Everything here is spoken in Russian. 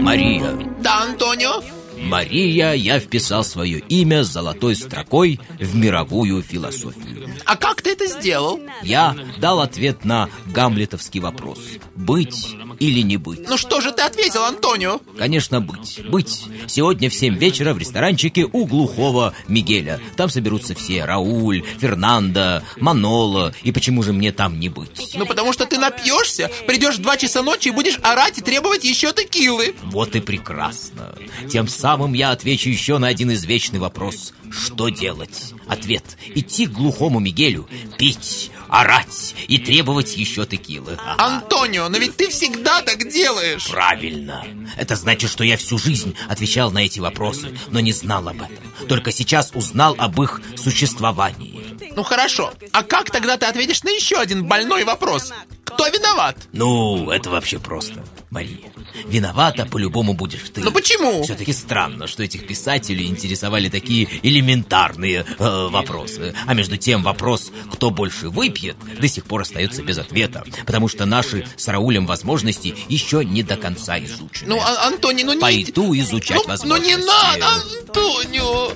Мария. Да, Антонио? Мария, я вписал свое имя золотой строкой в мировую философию. А как ты это сделал? Я дал ответ на гамлетовский вопрос. Быть или не быть? Ну что же ты ответил, Антонио? Конечно, быть. Быть. Сегодня в 7 вечера в ресторанчике у глухого Мигеля. Там соберутся все. Рауль, Фернандо, Маноло. И почему же мне там не быть? Ну потому что ты напьешься, придешь в 2 часа ночи и будешь орать и требовать еще текилы. Вот и прекрасно. Тем самым я отвечу еще на один извечный вопрос. Что делать? Ответ. Идти к глухому Мигелю, пить, орать и требовать еще текилы. Антонио, но ведь ты всегда так делаешь. Правильно. Это значит, что я всю жизнь отвечал на эти вопросы, но не знал об этом. Только сейчас узнал об их существовании. Ну хорошо, а как тогда ты ответишь на еще один больной вопрос? Кто виноват? Ну, это вообще просто, Мария. Виновата по-любому будешь ты. Ну почему? Все-таки странно, что этих писателей интересовали такие элементарные э, вопросы. А между тем вопрос, кто больше выпьет, до сих пор остается без ответа. Потому что наши с Раулем возможности еще не до конца изучены. Ну, а, Антоний, ну не... Пойду изучать ну, возможности. Ну не надо, Антонио!